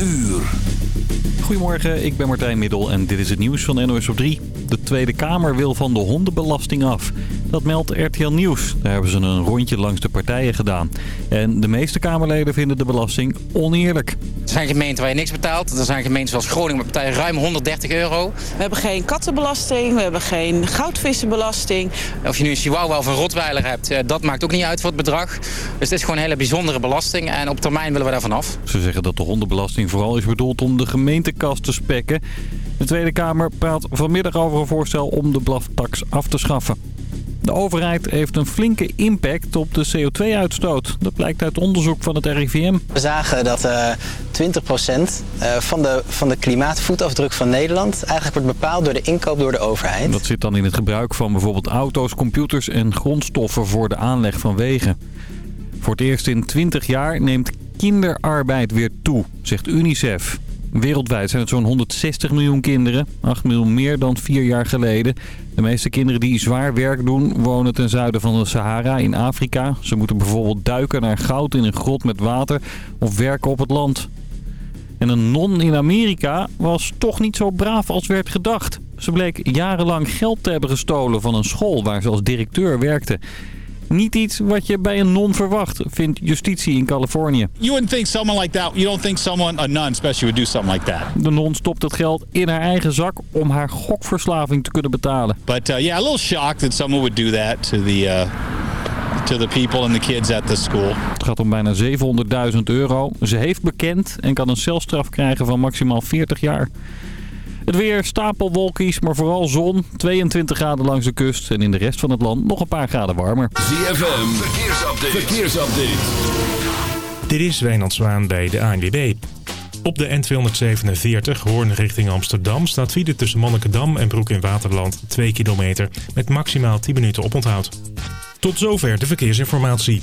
uur. Goedemorgen, ik ben Martijn Middel en dit is het nieuws van NOS op 3. De Tweede Kamer wil van de hondenbelasting af. Dat meldt RTL Nieuws. Daar hebben ze een rondje langs de partijen gedaan. En de meeste Kamerleden vinden de belasting oneerlijk. Er zijn gemeenten waar je niks betaalt. Er zijn gemeenten zoals Groningen met partijen ruim 130 euro. We hebben geen kattenbelasting, we hebben geen goudvissenbelasting. Of je nu een chihuahua of een rotweiler hebt, eh, dat maakt ook niet uit voor het bedrag. Dus het is gewoon een hele bijzondere belasting en op termijn willen we daar vanaf. Ze zeggen dat de hondenbelasting vooral is bedoeld om de gemeentekast te spekken. De Tweede Kamer praat vanmiddag over een voorstel om de blaftax af te schaffen. De overheid heeft een flinke impact op de CO2-uitstoot. Dat blijkt uit onderzoek van het RIVM. We zagen dat eh 20% eh, van de, van de klimaatvoetafdruk van Nederland eigenlijk wordt bepaald door de inkoop door de overheid. Dat zit dan in het gebruik van bijvoorbeeld auto's, computers en grondstoffen voor de aanleg van wegen. Voor het eerst in 20 jaar neemt kinderarbeid weer toe, zegt UNICEF. Wereldwijd zijn het zo'n 160 miljoen kinderen, 8 miljoen meer dan vier jaar geleden. De meeste kinderen die zwaar werk doen wonen ten zuiden van de Sahara in Afrika. Ze moeten bijvoorbeeld duiken naar goud in een grot met water of werken op het land. En een non in Amerika was toch niet zo braaf als werd gedacht. Ze bleek jarenlang geld te hebben gestolen van een school waar ze als directeur werkte. Niet iets wat je bij een non verwacht, vindt justitie in Californië. You wouldn't think someone like that, you don't think someone, a nun especially, would do something like that. De non stopt het geld in haar eigen zak om haar gokverslaving te kunnen betalen. But uh, yeah, a little shocked that someone would do that to the, uh, to the people and the kids at the school. Het gaat om bijna 700.000 euro. Ze heeft bekend en kan een celstraf krijgen van maximaal 40 jaar. Het weer stapelwolkies, maar vooral zon. 22 graden langs de kust en in de rest van het land nog een paar graden warmer. ZFM, verkeersupdate. verkeersupdate. Dit is Wijnand Zwaan bij de ANWB. Op de N247 Hoorn richting Amsterdam staat file tussen Monnikendam en Broek in Waterland 2 kilometer met maximaal 10 minuten oponthoud. Tot zover de verkeersinformatie.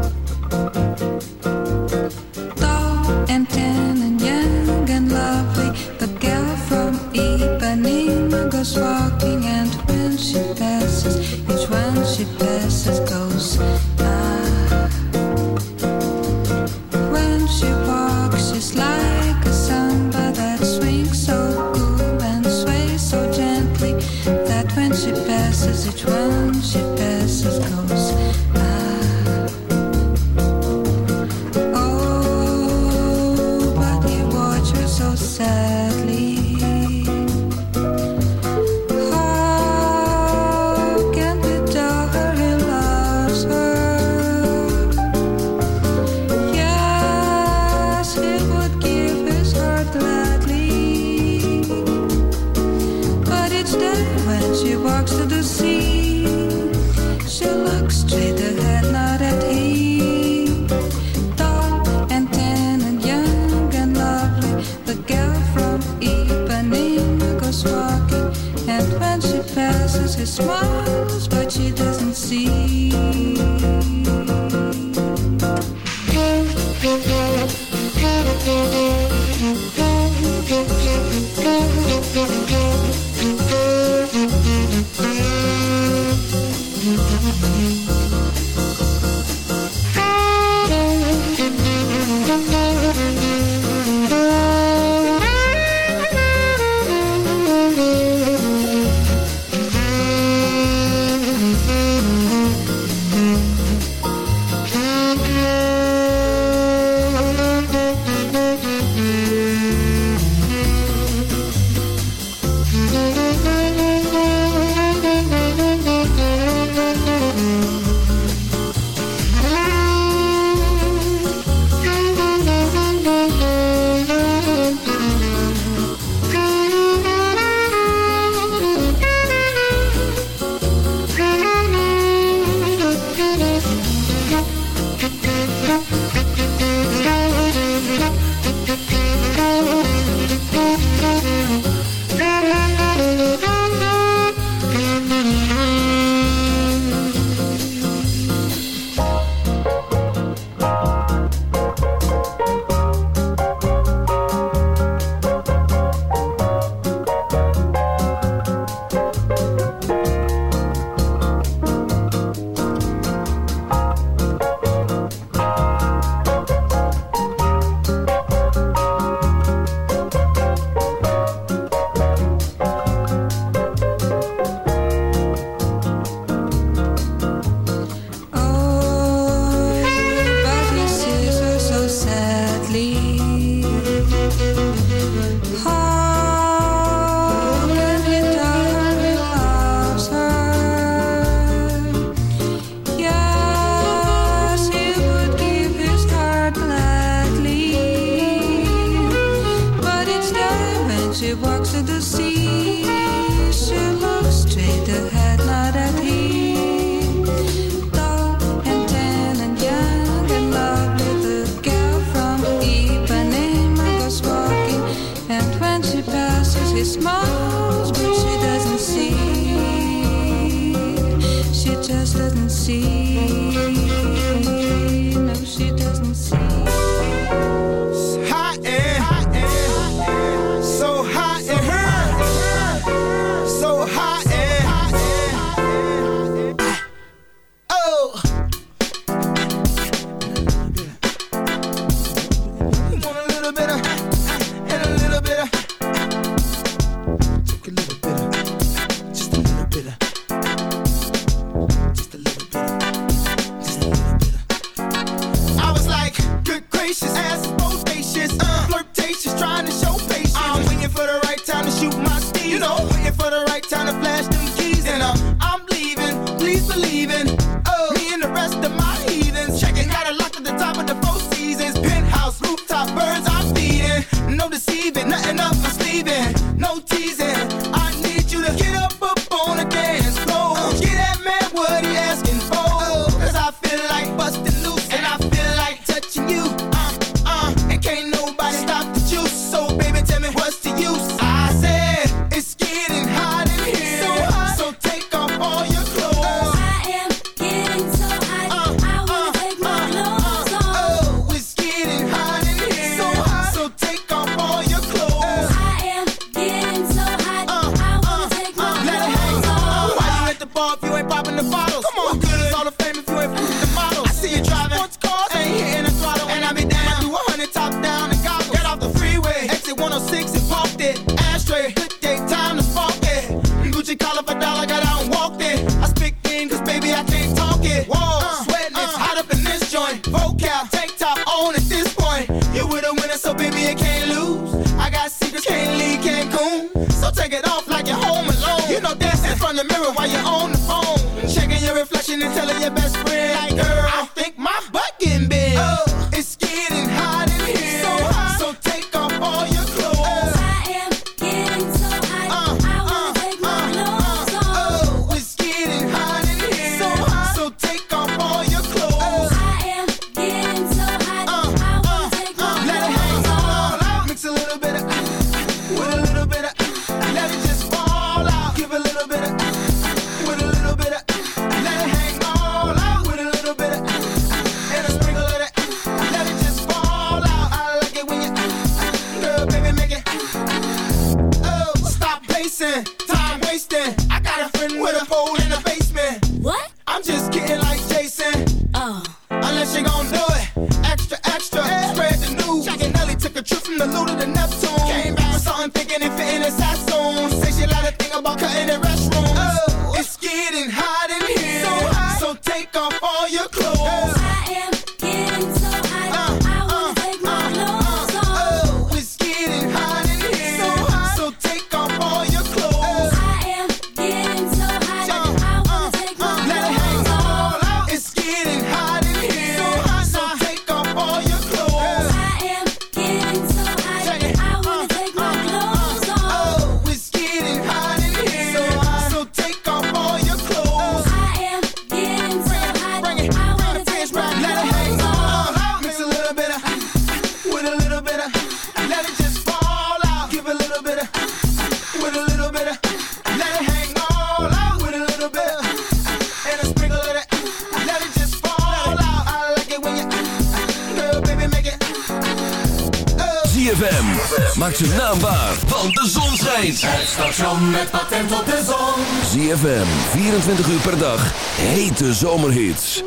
Met patent op de zon. ZFM, 24 uur per dag. Hete zomerhits.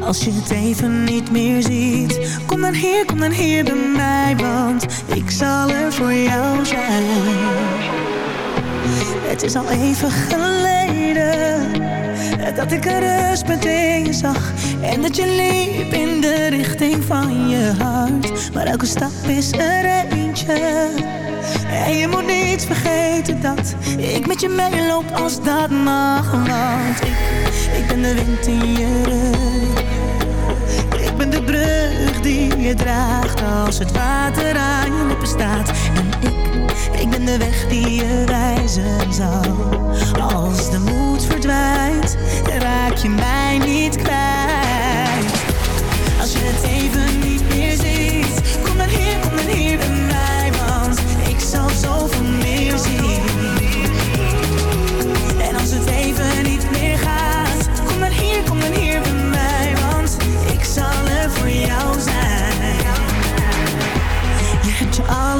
Als je het even niet meer ziet Kom dan hier, kom dan hier bij mij Want ik zal er voor jou zijn Het is al even geleden Dat ik een rustpunt in je zag En dat je liep in de richting van je hart Maar elke stap is er eentje en je moet niet vergeten dat ik met je meeloop als dat mag Want ik, ik ben de wind in je rug ik ben de brug die je draagt als het water aan je lippen staat. En ik, ik ben de weg die je wijzen zal. Als de moed verdwijnt, raak je mij niet kwijt.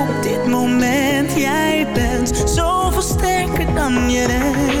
Op dit moment. Jij bent zoveel sterker dan je denkt.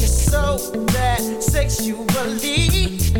you so bad sexually.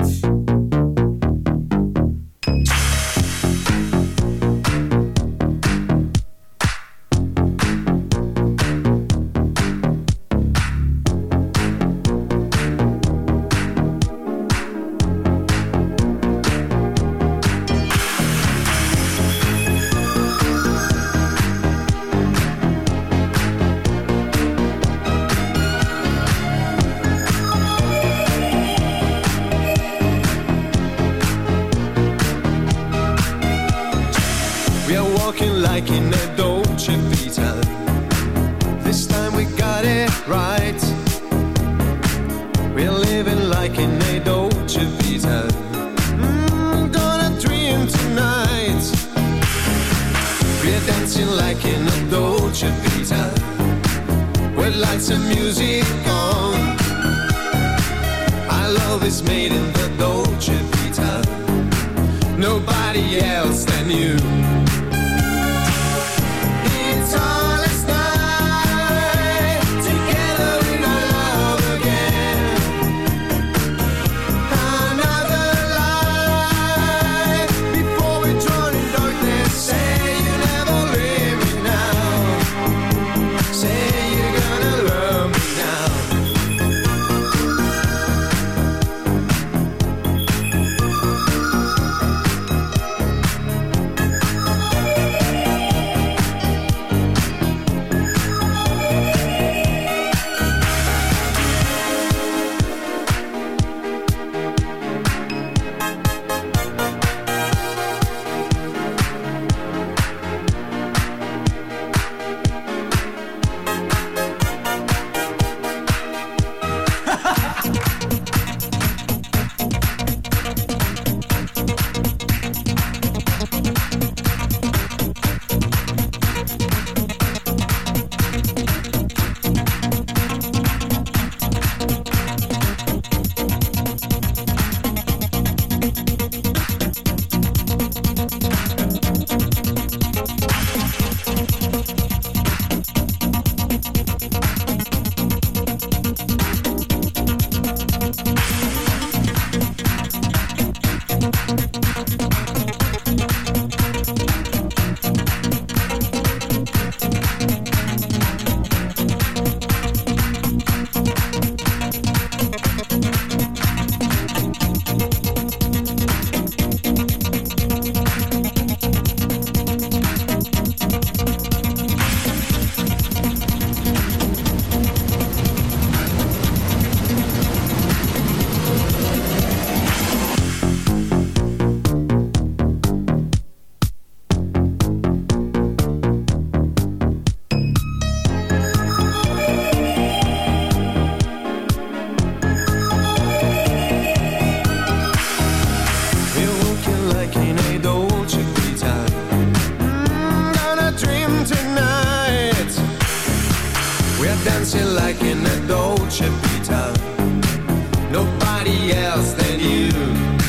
dancing like in a Dolce Vita. Nobody else than you.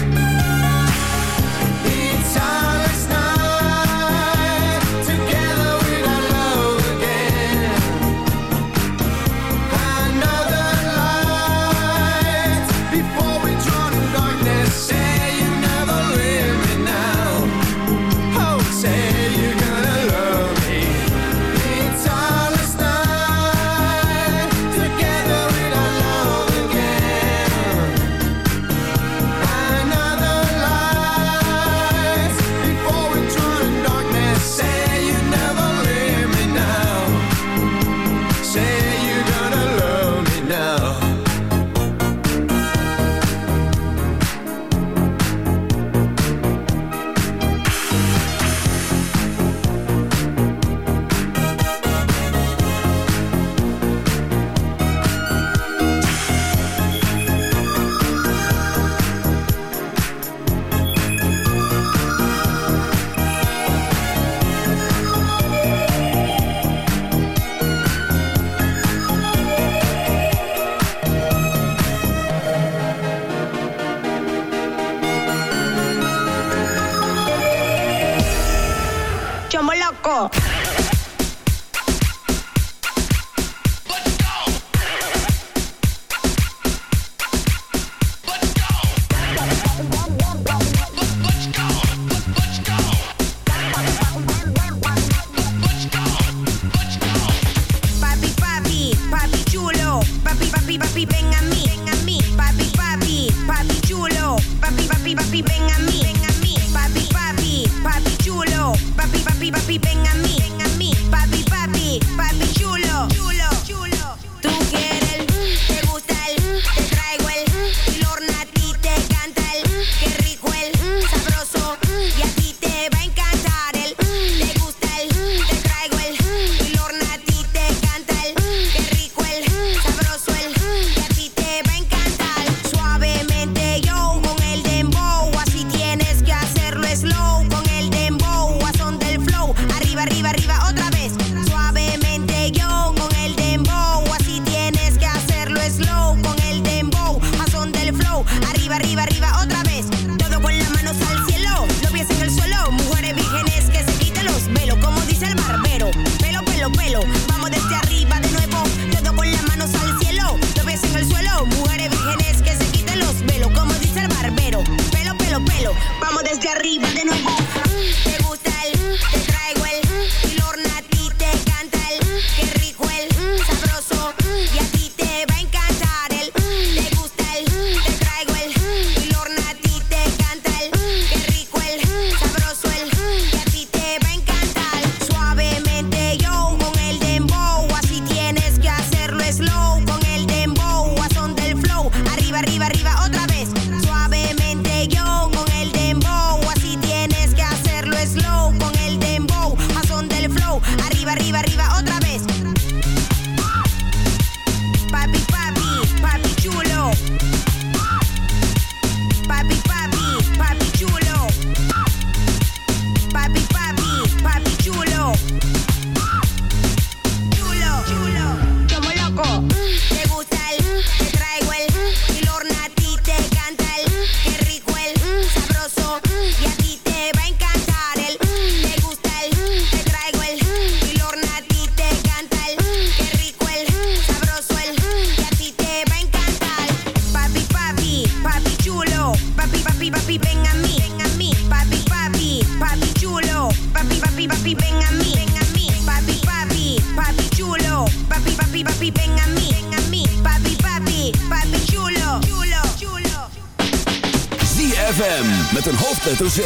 Z.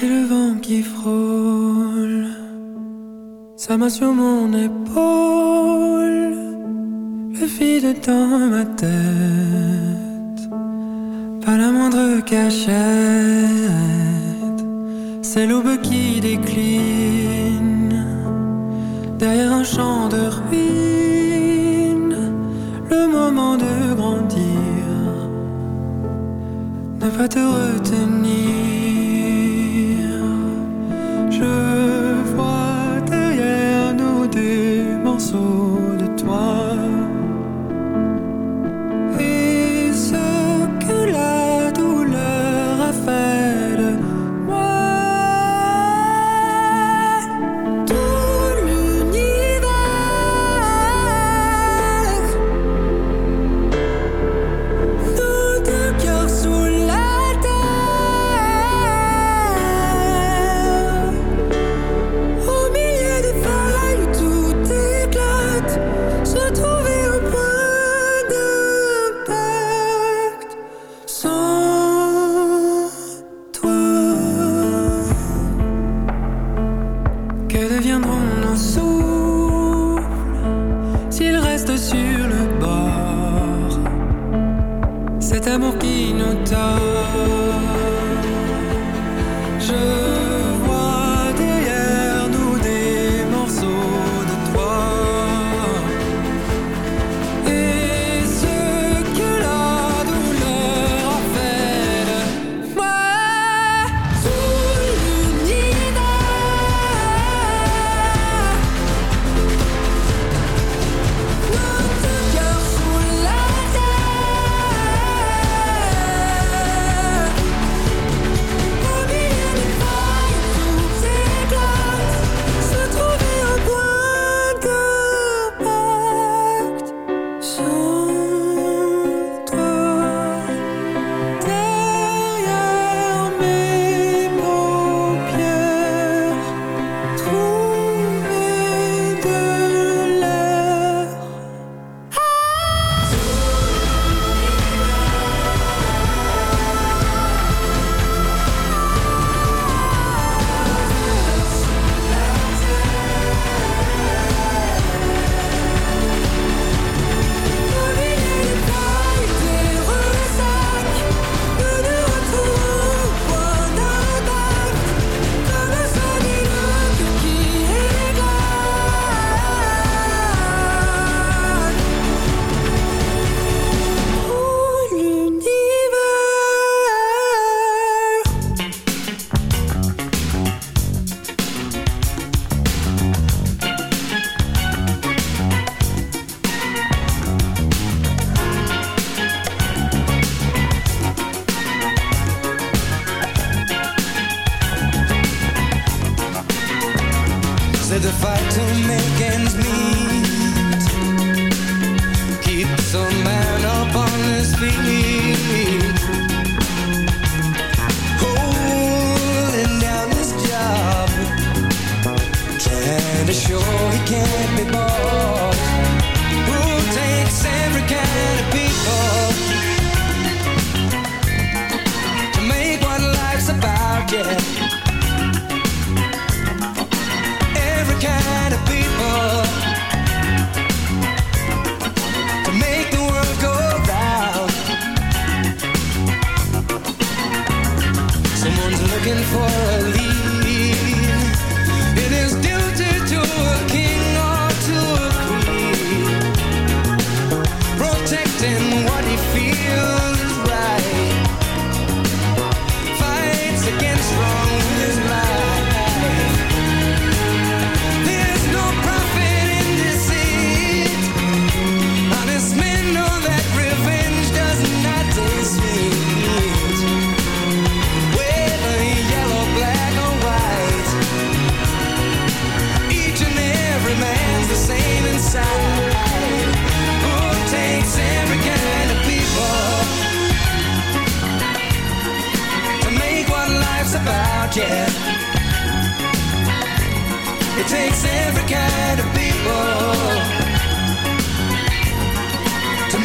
C'est le vent qui frôle, ça m'a sur mon épaule, le vide dans ma tête, pas la moindre cachette, c'est l'aube qui décline. pas I retenir.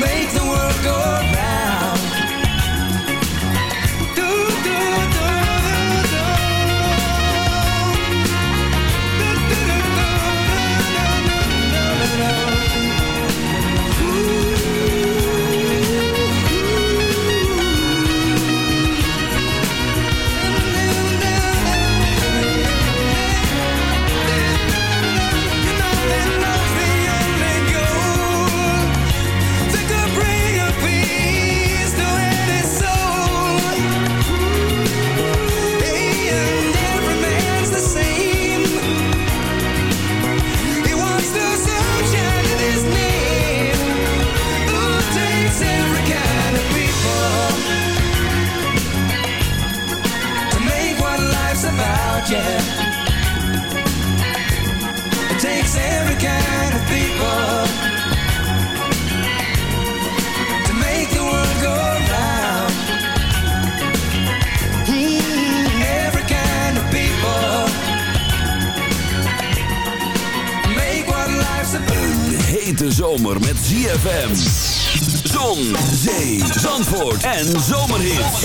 Make the world go round. En zomerhits.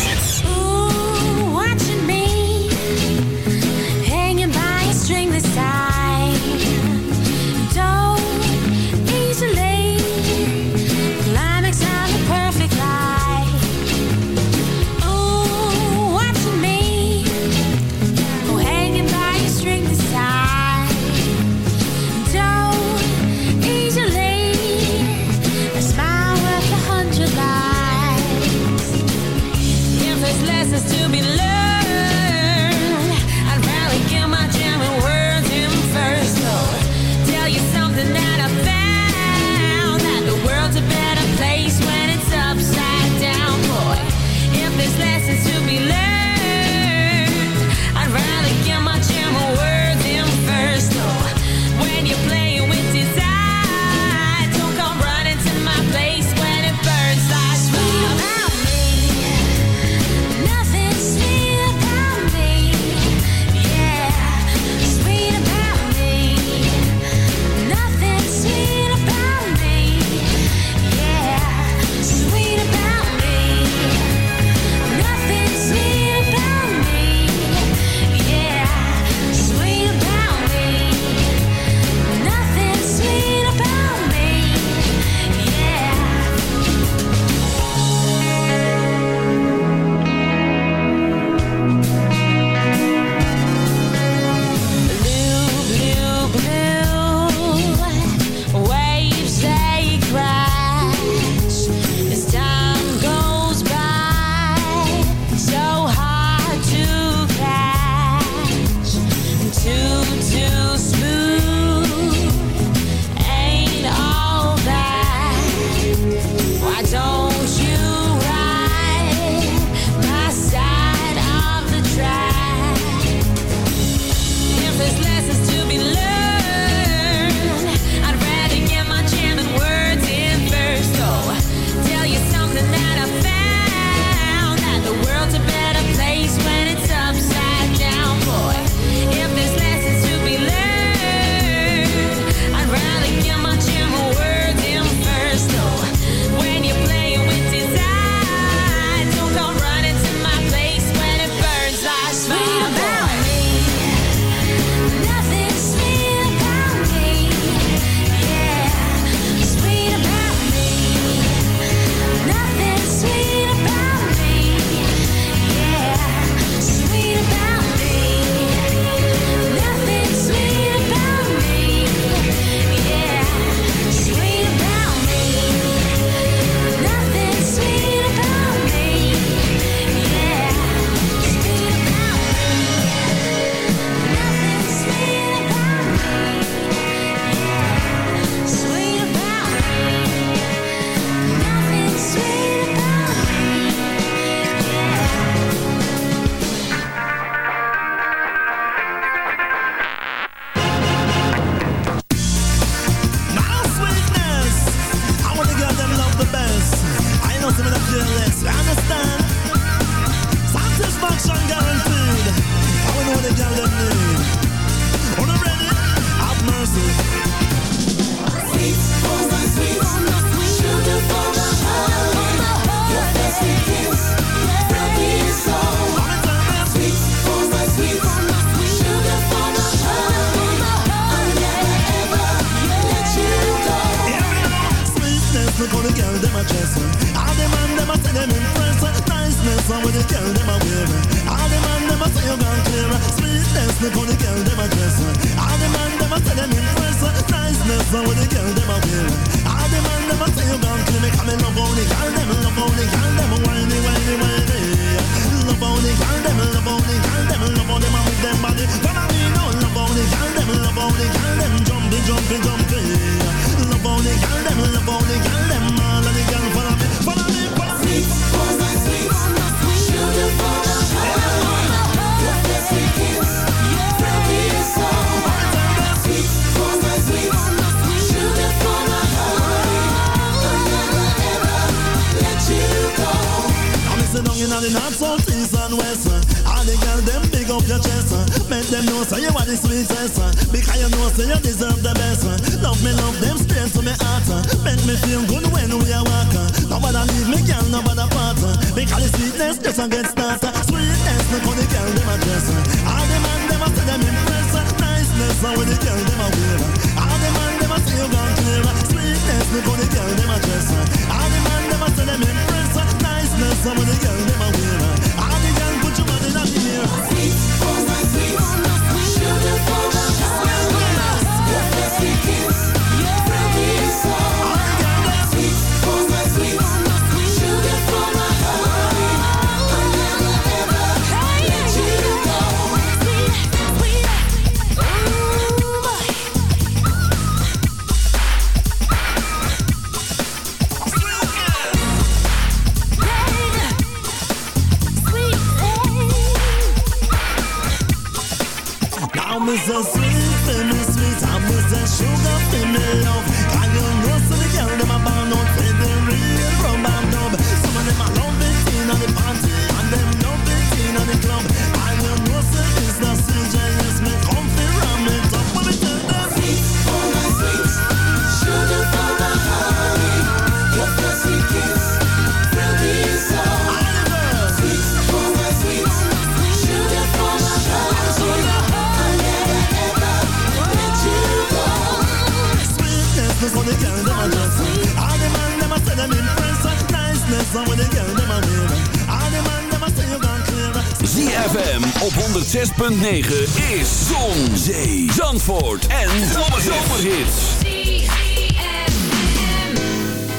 106.9 is Zon, Zee, Zandvoort en Zomerhits.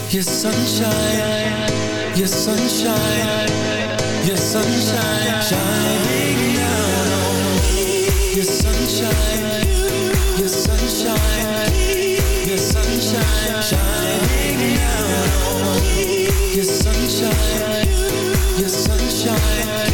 Your sunshine, your sunshine, your sunshine, shining down on me. Your sunshine, your sunshine, your sunshine, shining down on me. Your sunshine, your sunshine.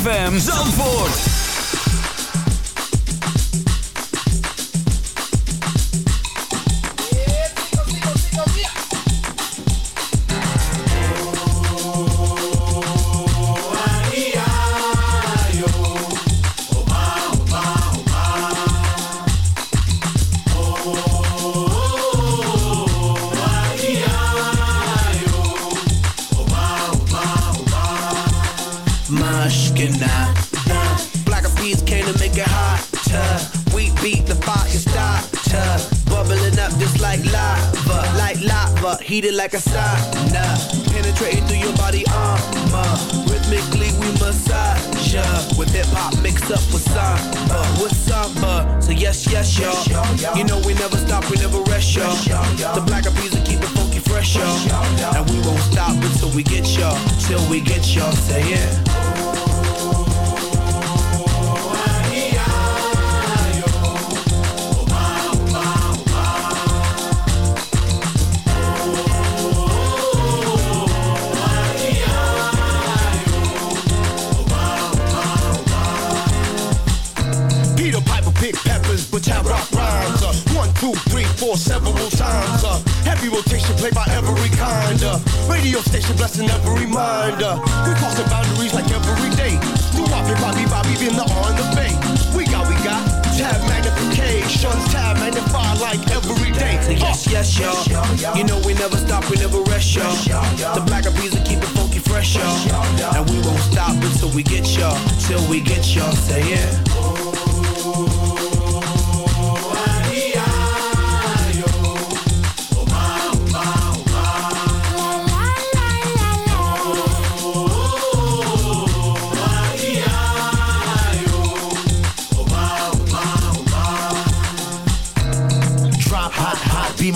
ZFM Zandvoort. Like a You know we never stop, we never rest, y'all. The black of bees will keep it funky fresh, y'all. And we won't stop until we get y'all, till we get y'all. Say yeah.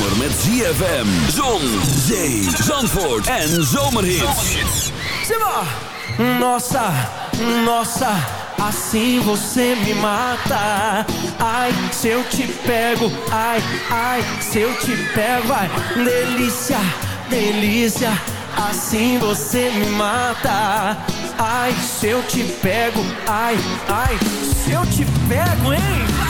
Zomer met ZFM, zon, zee, zandvoort en! Nossa, nossa, assim você me mata. Ai, se eu te pego, ai, ai, se eu te pego, vai. Delícia, delícia, assim você me mata. Ai, se eu te pego, ai, ai, se eu te pego, hein?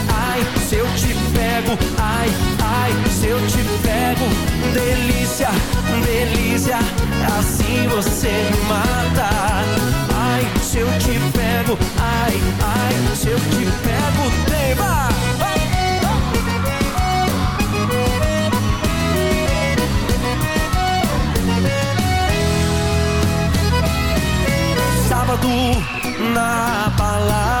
Ai, se eu te pego, ai, ai, se eu te pego Delícia, delícia, assim você me mata Ai, se eu te pego, ai, ai, se eu te pego Tema! Sábado na balada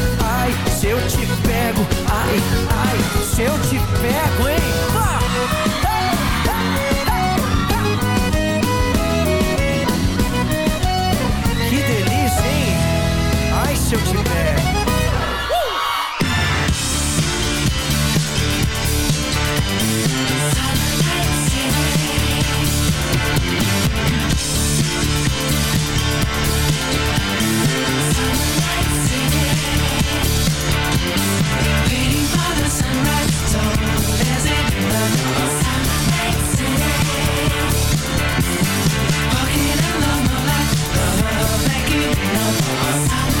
Ai, se eu te pego, ai, ai, se eu te pego, hein? Que delícia, hein? Ai, se eu te pego. Sound, sound.